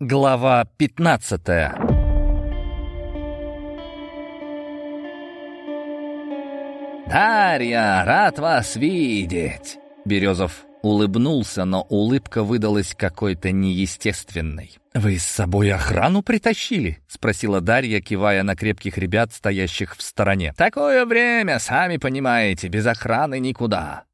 Глава 15 «Дарья, рад вас видеть!» Березов улыбнулся, но улыбка выдалась какой-то неестественной. «Вы с собой охрану притащили?» — спросила Дарья, кивая на крепких ребят, стоящих в стороне. «Такое время, сами понимаете, без охраны никуда».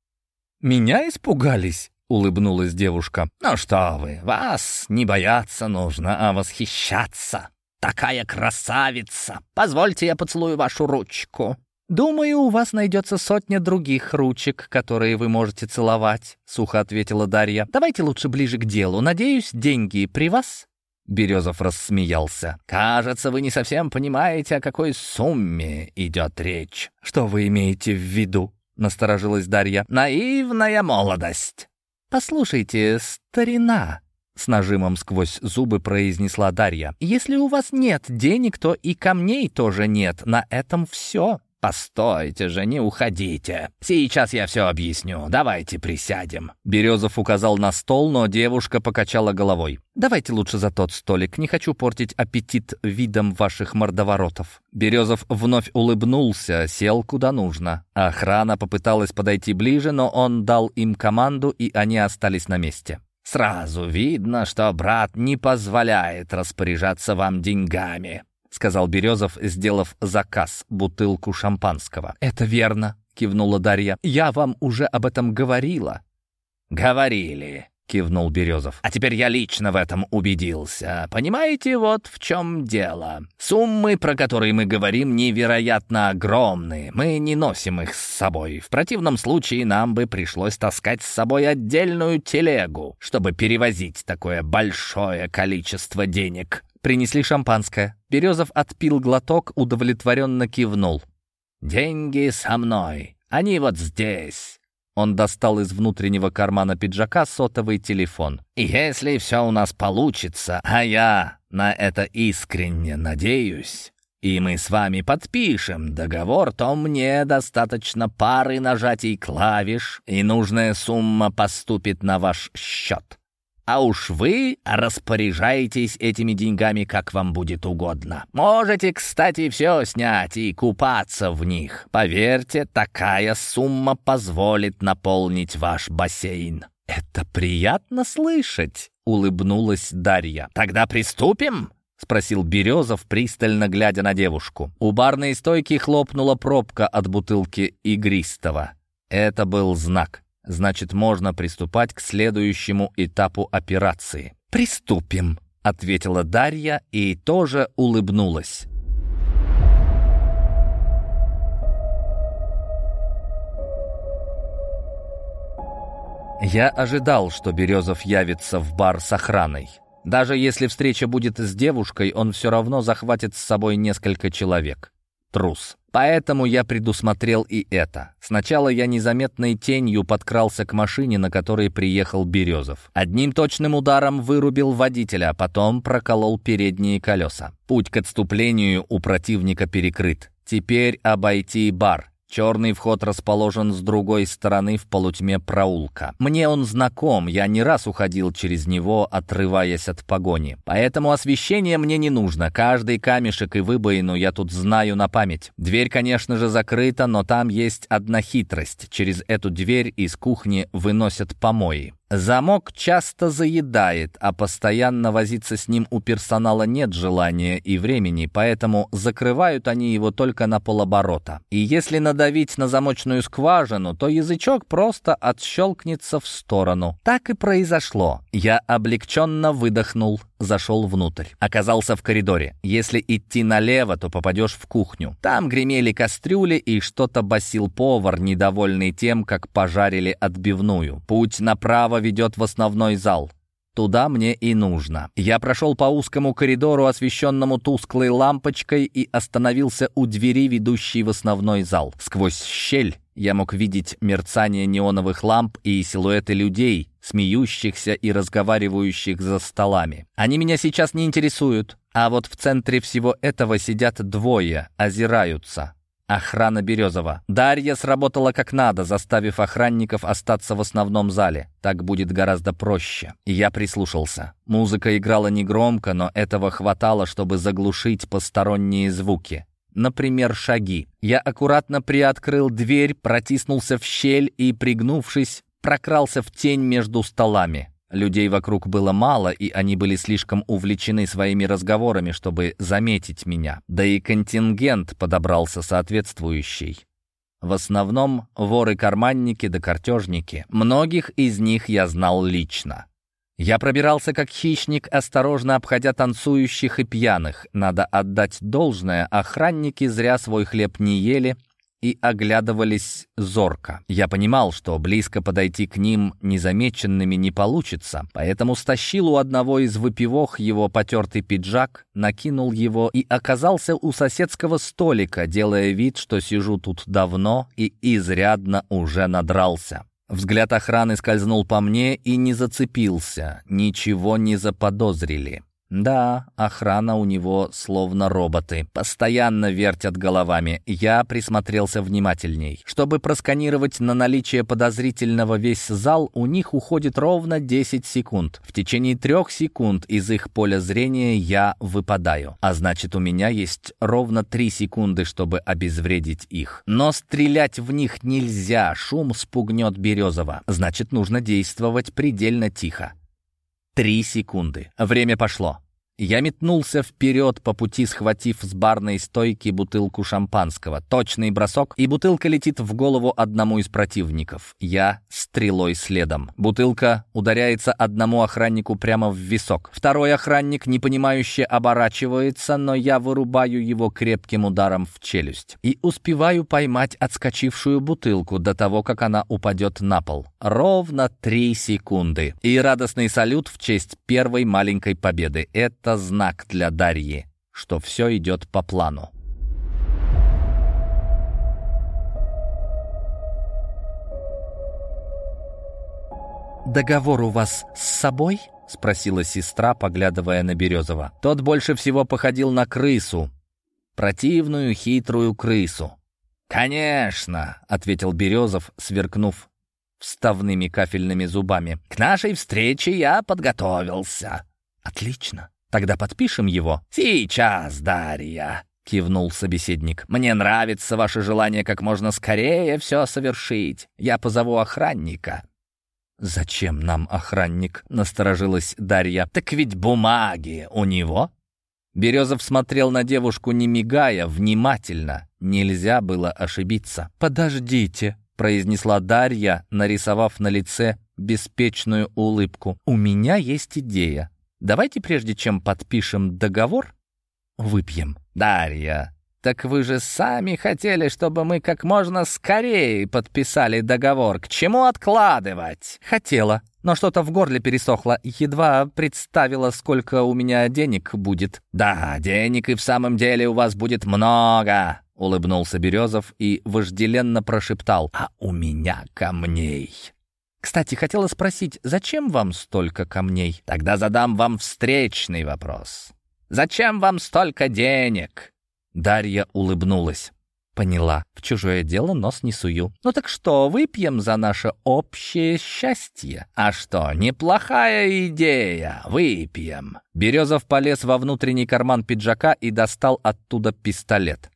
«Меня испугались?» — улыбнулась девушка. «Ну что вы, вас не бояться нужно, а восхищаться. Такая красавица! Позвольте, я поцелую вашу ручку». «Думаю, у вас найдется сотня других ручек, которые вы можете целовать», — сухо ответила Дарья. «Давайте лучше ближе к делу. Надеюсь, деньги при вас?» Березов рассмеялся. «Кажется, вы не совсем понимаете, о какой сумме идет речь». «Что вы имеете в виду?» — насторожилась Дарья. «Наивная молодость». «Послушайте, старина», — с нажимом сквозь зубы произнесла Дарья. «Если у вас нет денег, то и камней тоже нет. На этом все». «Постойте же, не уходите. Сейчас я все объясню. Давайте присядем». Березов указал на стол, но девушка покачала головой. «Давайте лучше за тот столик. Не хочу портить аппетит видом ваших мордоворотов». Березов вновь улыбнулся, сел куда нужно. Охрана попыталась подойти ближе, но он дал им команду, и они остались на месте. «Сразу видно, что брат не позволяет распоряжаться вам деньгами», — сказал Березов, сделав заказ, бутылку шампанского. «Это верно», — кивнула Дарья. «Я вам уже об этом говорила». «Говорили», — кивнул Березов. «А теперь я лично в этом убедился. Понимаете, вот в чем дело. Суммы, про которые мы говорим, невероятно огромные. Мы не носим их с собой. В противном случае нам бы пришлось таскать с собой отдельную телегу, чтобы перевозить такое большое количество денег». Принесли шампанское. Березов отпил глоток, удовлетворенно кивнул. «Деньги со мной. Они вот здесь». Он достал из внутреннего кармана пиджака сотовый телефон. «Если все у нас получится, а я на это искренне надеюсь, и мы с вами подпишем договор, то мне достаточно пары нажатий клавиш, и нужная сумма поступит на ваш счет. А уж вы распоряжаетесь этими деньгами, как вам будет угодно. Можете, кстати, все снять и купаться в них. Поверьте, такая сумма позволит наполнить ваш бассейн». «Это приятно слышать», — улыбнулась Дарья. «Тогда приступим?» — спросил Березов, пристально глядя на девушку. У барной стойки хлопнула пробка от бутылки игристого. Это был знак. Значит, можно приступать к следующему этапу операции. «Приступим», — ответила Дарья и тоже улыбнулась. Я ожидал, что Березов явится в бар с охраной. Даже если встреча будет с девушкой, он все равно захватит с собой несколько человек. Трус. Поэтому я предусмотрел и это. Сначала я незаметной тенью подкрался к машине, на которой приехал Березов. Одним точным ударом вырубил водителя, а потом проколол передние колеса. Путь к отступлению у противника перекрыт. Теперь обойти бар. Черный вход расположен с другой стороны в полутьме проулка. Мне он знаком, я не раз уходил через него, отрываясь от погони. Поэтому освещение мне не нужно. Каждый камешек и выбоину я тут знаю на память. Дверь, конечно же, закрыта, но там есть одна хитрость. Через эту дверь из кухни выносят помои. Замок часто заедает, а постоянно возиться с ним у персонала нет желания и времени, поэтому закрывают они его только на полоборота. И если надавить на замочную скважину, то язычок просто отщелкнется в сторону. Так и произошло. Я облегченно выдохнул, зашел внутрь. Оказался в коридоре. Если идти налево, то попадешь в кухню. Там гремели кастрюли и что-то басил повар, недовольный тем, как пожарили отбивную. Путь направо ведет в основной зал. Туда мне и нужно. Я прошел по узкому коридору, освещенному тусклой лампочкой, и остановился у двери, ведущей в основной зал. Сквозь щель я мог видеть мерцание неоновых ламп и силуэты людей, смеющихся и разговаривающих за столами. Они меня сейчас не интересуют, а вот в центре всего этого сидят двое, озираются. Охрана Березова. Дарья сработала как надо, заставив охранников остаться в основном зале. Так будет гораздо проще. И я прислушался. Музыка играла негромко, но этого хватало, чтобы заглушить посторонние звуки. Например, шаги. Я аккуратно приоткрыл дверь, протиснулся в щель и, пригнувшись, прокрался в тень между столами. Людей вокруг было мало, и они были слишком увлечены своими разговорами, чтобы заметить меня. Да и контингент подобрался соответствующий. В основном воры-карманники да картежники. Многих из них я знал лично. Я пробирался как хищник, осторожно обходя танцующих и пьяных. Надо отдать должное, охранники зря свой хлеб не ели, и оглядывались зорко. Я понимал, что близко подойти к ним незамеченными не получится, поэтому стащил у одного из выпивох его потертый пиджак, накинул его и оказался у соседского столика, делая вид, что сижу тут давно и изрядно уже надрался. Взгляд охраны скользнул по мне и не зацепился, ничего не заподозрили. Да, охрана у него словно роботы. Постоянно вертят головами. Я присмотрелся внимательней. Чтобы просканировать на наличие подозрительного весь зал, у них уходит ровно 10 секунд. В течение трех секунд из их поля зрения я выпадаю. А значит, у меня есть ровно 3 секунды, чтобы обезвредить их. Но стрелять в них нельзя, шум спугнет Березова. Значит, нужно действовать предельно тихо. Три секунды. Время пошло. Я метнулся вперед по пути, схватив с барной стойки бутылку шампанского. Точный бросок, и бутылка летит в голову одному из противников. Я стрелой следом. Бутылка ударяется одному охраннику прямо в висок. Второй охранник, непонимающе, оборачивается, но я вырубаю его крепким ударом в челюсть. И успеваю поймать отскочившую бутылку до того, как она упадет на пол. Ровно три секунды. И радостный салют в честь первой маленькой победы. Это это знак для Дарьи, что все идет по плану. «Договор у вас с собой?» — спросила сестра, поглядывая на Березова. Тот больше всего походил на крысу. Противную, хитрую крысу. «Конечно!» — ответил Березов, сверкнув вставными кафельными зубами. «К нашей встрече я подготовился». «Отлично. Тогда подпишем его». «Сейчас, Дарья», — кивнул собеседник. «Мне нравится ваше желание как можно скорее все совершить. Я позову охранника». «Зачем нам охранник?» — насторожилась Дарья. «Так ведь бумаги у него». Березов смотрел на девушку, не мигая, внимательно. Нельзя было ошибиться. «Подождите», — произнесла Дарья, нарисовав на лице беспечную улыбку. «У меня есть идея. Давайте, прежде чем подпишем договор, выпьем. Дарья, так вы же сами хотели, чтобы мы как можно скорее подписали договор. К чему откладывать? Хотела, но что-то в горле пересохло. Едва представила, сколько у меня денег будет. Да, денег и в самом деле у вас будет много. Улыбнулся Березов и вожделенно прошептал «А у меня камней!» Кстати, хотела спросить, зачем вам столько камней? Тогда задам вам встречный вопрос. Зачем вам столько денег? Дарья улыбнулась. Поняла. В чужое дело нос не сую. Ну так что, выпьем за наше общее счастье? А что, неплохая идея. Выпьем. Березов полез во внутренний карман пиджака и достал оттуда пистолет.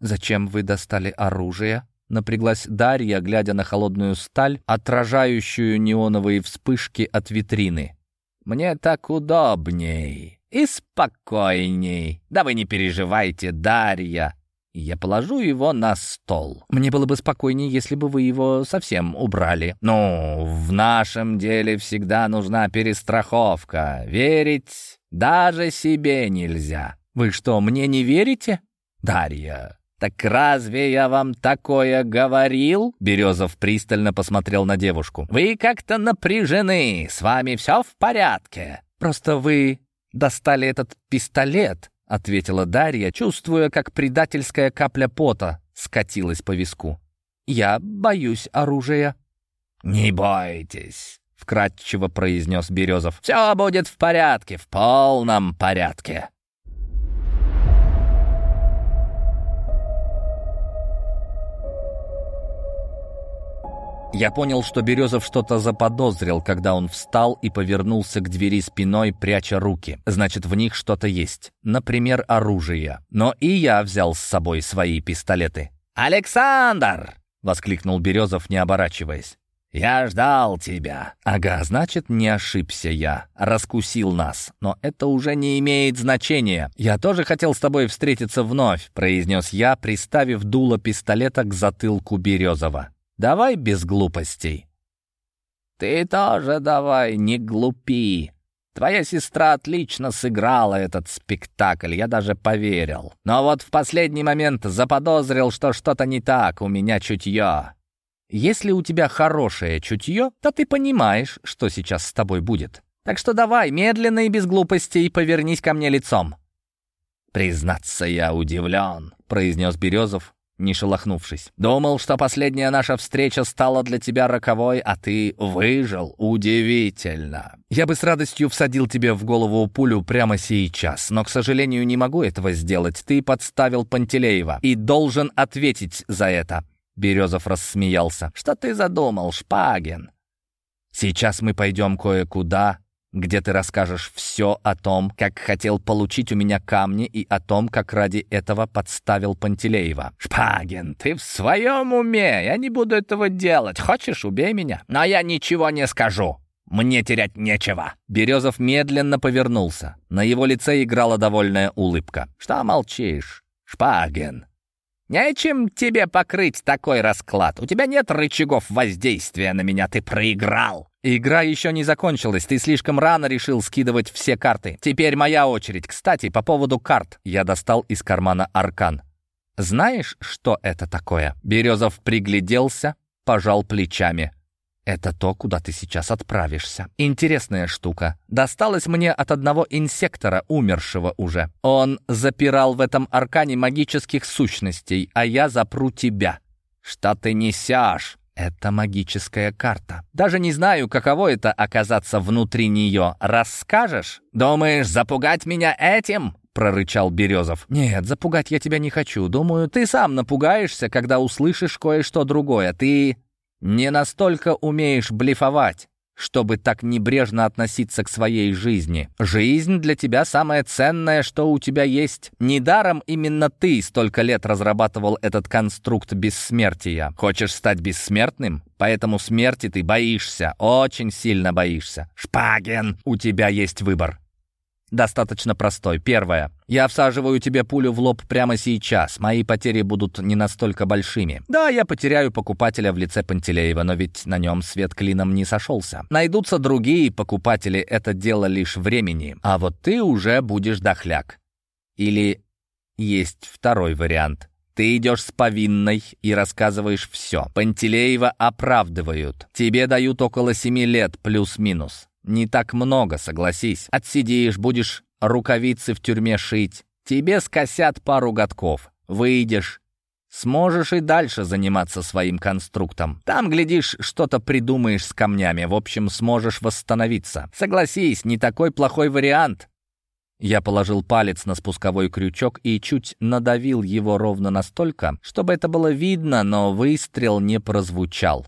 «Зачем вы достали оружие?» Напряглась Дарья, глядя на холодную сталь, отражающую неоновые вспышки от витрины. «Мне так удобней и спокойней. Да вы не переживайте, Дарья. Я положу его на стол. Мне было бы спокойнее, если бы вы его совсем убрали. Ну, в нашем деле всегда нужна перестраховка. Верить даже себе нельзя. Вы что, мне не верите? Дарья, «Так разве я вам такое говорил?» Березов пристально посмотрел на девушку. «Вы как-то напряжены, с вами все в порядке. Просто вы достали этот пистолет», — ответила Дарья, чувствуя, как предательская капля пота скатилась по виску. «Я боюсь оружия». «Не бойтесь», — вкратчиво произнес Березов. «Все будет в порядке, в полном порядке». Я понял, что Березов что-то заподозрил, когда он встал и повернулся к двери спиной, пряча руки. Значит, в них что-то есть. Например, оружие. Но и я взял с собой свои пистолеты. «Александр!» — воскликнул Березов, не оборачиваясь. «Я ждал тебя». «Ага, значит, не ошибся я. Раскусил нас. Но это уже не имеет значения. Я тоже хотел с тобой встретиться вновь», — произнес я, приставив дуло пистолета к затылку Березова. Давай без глупостей». «Ты тоже давай, не глупи. Твоя сестра отлично сыграла этот спектакль, я даже поверил. Но вот в последний момент заподозрил, что что-то не так, у меня чутье». «Если у тебя хорошее чутье, то ты понимаешь, что сейчас с тобой будет. Так что давай, медленно и без глупостей, повернись ко мне лицом». «Признаться, я удивлен», — произнес Березов, не шелохнувшись. «Думал, что последняя наша встреча стала для тебя роковой, а ты выжил. Удивительно. Я бы с радостью всадил тебе в голову пулю прямо сейчас, но, к сожалению, не могу этого сделать. Ты подставил Пантелеева и должен ответить за это». Березов рассмеялся. «Что ты задумал, Шпагин?» «Сейчас мы пойдем кое-куда, где ты расскажешь все о том, как хотел получить у меня камни и о том, как ради этого подставил Пантелеева. «Шпагин, ты в своем уме? Я не буду этого делать. Хочешь, убей меня? Но я ничего не скажу. Мне терять нечего». Березов медленно повернулся. На его лице играла довольная улыбка. «Что молчишь, Шпагин?» «Нечем тебе покрыть такой расклад. У тебя нет рычагов воздействия на меня. Ты проиграл». «Игра еще не закончилась. Ты слишком рано решил скидывать все карты. Теперь моя очередь. Кстати, по поводу карт». Я достал из кармана аркан. «Знаешь, что это такое?» Березов пригляделся, пожал плечами. Это то, куда ты сейчас отправишься. Интересная штука. Досталась мне от одного инсектора, умершего уже. Он запирал в этом аркане магических сущностей, а я запру тебя. Что ты несешь? Это магическая карта. Даже не знаю, каково это оказаться внутри нее. Расскажешь? Думаешь, запугать меня этим? прорычал Березов. «Нет, запугать я тебя не хочу. Думаю, ты сам напугаешься, когда услышишь кое-что другое. Ты не настолько умеешь блефовать, чтобы так небрежно относиться к своей жизни. Жизнь для тебя самое ценное, что у тебя есть. Недаром именно ты столько лет разрабатывал этот конструкт бессмертия. Хочешь стать бессмертным? Поэтому смерти ты боишься, очень сильно боишься. Шпаген, у тебя есть выбор достаточно простой. Первое. Я всаживаю тебе пулю в лоб прямо сейчас. Мои потери будут не настолько большими. Да, я потеряю покупателя в лице Пантелеева, но ведь на нем свет клином не сошелся. Найдутся другие покупатели, это дело лишь времени. А вот ты уже будешь дохляк. Или есть второй вариант. Ты идешь с повинной и рассказываешь все. Пантелеева оправдывают. Тебе дают около семи лет плюс-минус. Не так много, согласись. Отсидишь, будешь рукавицы в тюрьме шить. Тебе скосят пару годков. Выйдешь. Сможешь и дальше заниматься своим конструктом. Там, глядишь, что-то придумаешь с камнями. В общем, сможешь восстановиться. Согласись, не такой плохой вариант. Я положил палец на спусковой крючок и чуть надавил его ровно настолько, чтобы это было видно, но выстрел не прозвучал.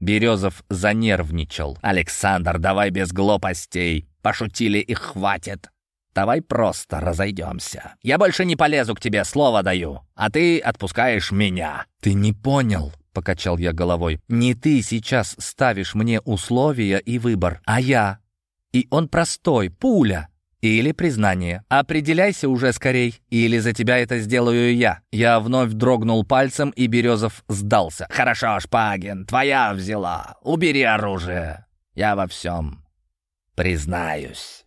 Березов занервничал. «Александр, давай без глупостей. Пошутили и хватит. Давай просто разойдемся. Я больше не полезу к тебе, слово даю. А ты отпускаешь меня». «Ты не понял», — покачал я головой. «Не ты сейчас ставишь мне условия и выбор, а я. И он простой, пуля. Или признание. Определяйся уже скорей, или за тебя это сделаю я. Я вновь дрогнул пальцем, и Березов сдался. Хорошо, Шпагин, твоя взяла. Убери оружие. Я во всем признаюсь.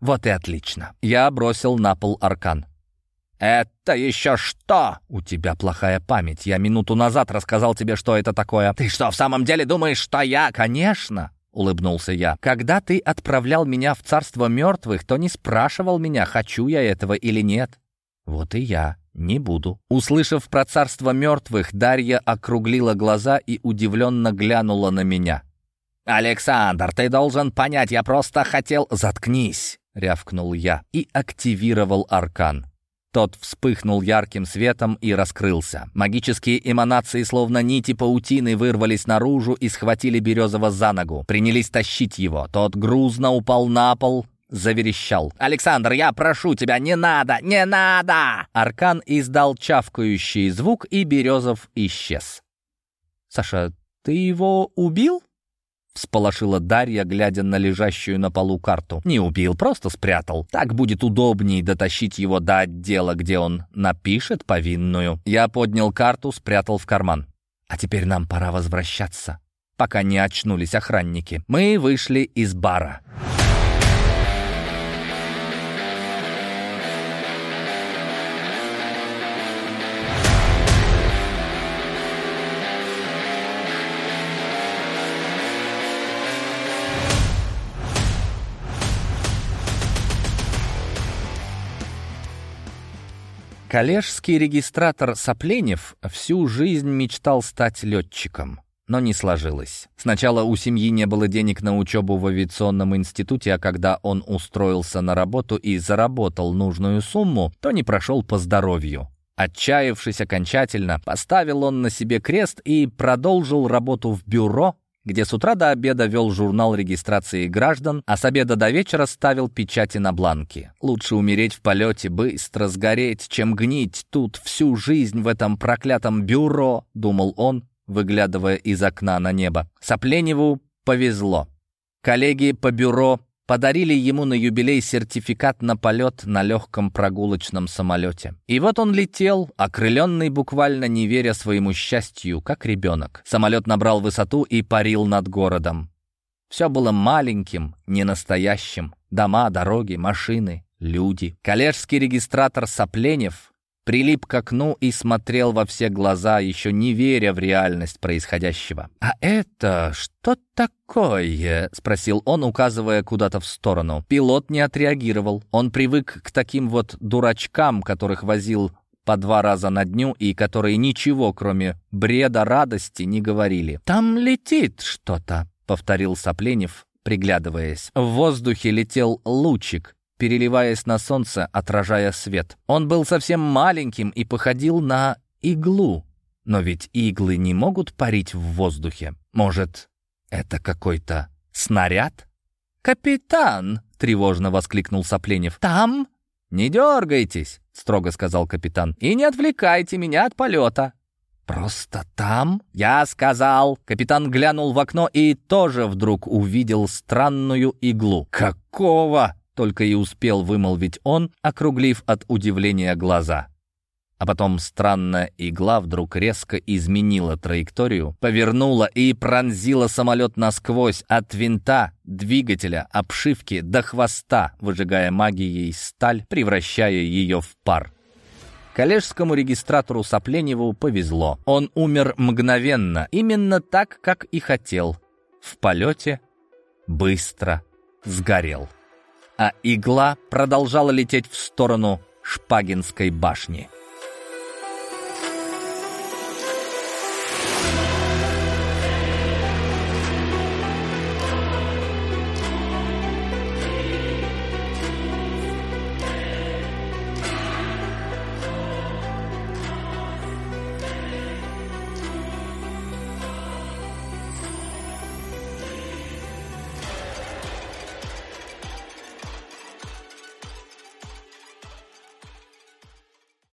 Вот и отлично. Я бросил на пол аркан. «Это еще что?» «У тебя плохая память. Я минуту назад рассказал тебе, что это такое». «Ты что, в самом деле думаешь, что я?» «Конечно улыбнулся я. «Когда ты отправлял меня в царство мертвых, то не спрашивал меня, хочу я этого или нет. Вот и я не буду». Услышав про царство мертвых, Дарья округлила глаза и удивленно глянула на меня. «Александр, ты должен понять, я просто хотел...» «Заткнись!» — рявкнул я и активировал аркан. Тот вспыхнул ярким светом и раскрылся. Магические эманации, словно нити паутины, вырвались наружу и схватили Березова за ногу. Принялись тащить его. Тот грузно упал на пол, заверещал. «Александр, я прошу тебя, не надо, не надо!» Аркан издал чавкающий звук, и Березов исчез. «Саша, ты его убил?» Всполошила Дарья, глядя на лежащую на полу карту. «Не убил, просто спрятал. Так будет удобней дотащить его до отдела, где он напишет повинную». Я поднял карту, спрятал в карман. «А теперь нам пора возвращаться, пока не очнулись охранники. Мы вышли из бара». Коллежский регистратор Сопленев всю жизнь мечтал стать летчиком, но не сложилось. Сначала у семьи не было денег на учебу в авиационном институте, а когда он устроился на работу и заработал нужную сумму, то не прошел по здоровью. Отчаявшись окончательно, поставил он на себе крест и продолжил работу в бюро, где с утра до обеда вел журнал регистрации граждан, а с обеда до вечера ставил печати на бланки. Лучше умереть в полете, быстро сгореть, чем гнить тут всю жизнь в этом проклятом бюро, думал он, выглядывая из окна на небо. Сопленеву повезло. Коллеги по бюро подарили ему на юбилей сертификат на полет на легком прогулочном самолете. И вот он летел, окрыленный буквально не веря своему счастью, как ребенок. Самолет набрал высоту и парил над городом. Все было маленьким, ненастоящим. Дома, дороги, машины, люди. Коллежский регистратор Сопленев прилип к окну и смотрел во все глаза, еще не веря в реальность происходящего. «А это что такое?» — спросил он, указывая куда-то в сторону. Пилот не отреагировал. Он привык к таким вот дурачкам, которых возил по два раза на дню и которые ничего, кроме бреда радости, не говорили. «Там летит что-то», — повторил Сопленев, приглядываясь. В воздухе летел лучик, переливаясь на солнце, отражая свет. Он был совсем маленьким и походил на иглу. Но ведь иглы не могут парить в воздухе. Может, это какой-то снаряд? «Капитан!» — тревожно воскликнул Сопленев. «Там?» «Не дергайтесь!» — строго сказал капитан. «И не отвлекайте меня от полета!» «Просто там?» «Я сказал!» Капитан глянул в окно и тоже вдруг увидел странную иглу. «Какого?» Только и успел вымолвить он, округлив от удивления глаза. А потом странная игла вдруг резко изменила траекторию, повернула и пронзила самолет насквозь от винта, двигателя, обшивки до хвоста, выжигая магией сталь, превращая ее в пар. Коллежскому регистратору Сопленеву повезло. Он умер мгновенно, именно так, как и хотел. В полете быстро сгорел а игла продолжала лететь в сторону Шпагинской башни.